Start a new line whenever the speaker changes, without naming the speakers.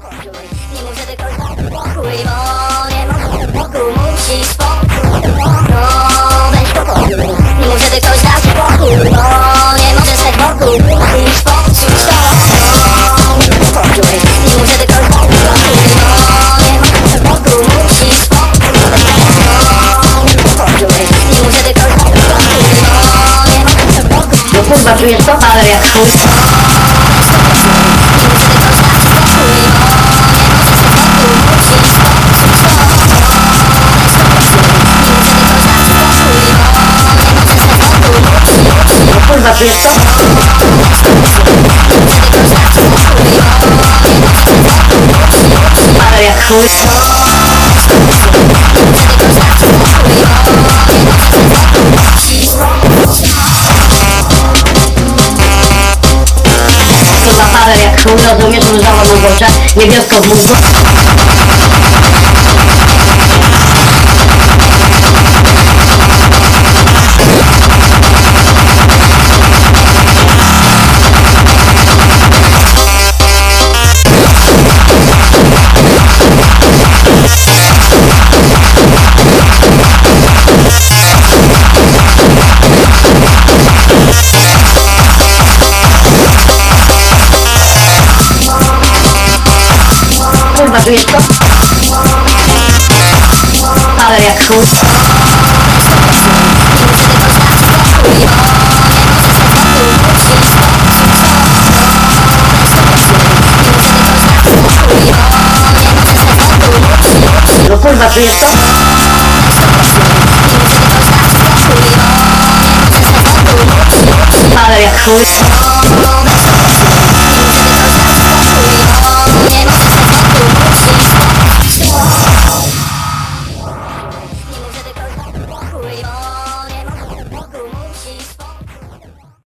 żeby ktoś dał pokój Bo nie ma pokój Musisz spokój No weź pokój Nie mów, żeby ktoś dał ci pokój Bo nie możesz dać pokój Musisz poczuć to No pokój Nie mów, żeby ktoś dał ci pokój Bo nie możesz pokój Musisz spokój No pokój Nie mów, żeby ktoś dał ci pokój Bo nie możesz pokój
No kurwa, czujesz to? Ale jak chuj. Ale jak chuj. Kurwa, parę jak chuj, rozumiesz, różowo na górze, niebiesko w mózgu. Kurwa, czujesz to? Ale jak chuj. No kurwa, czujesz to? Ale jak chuj.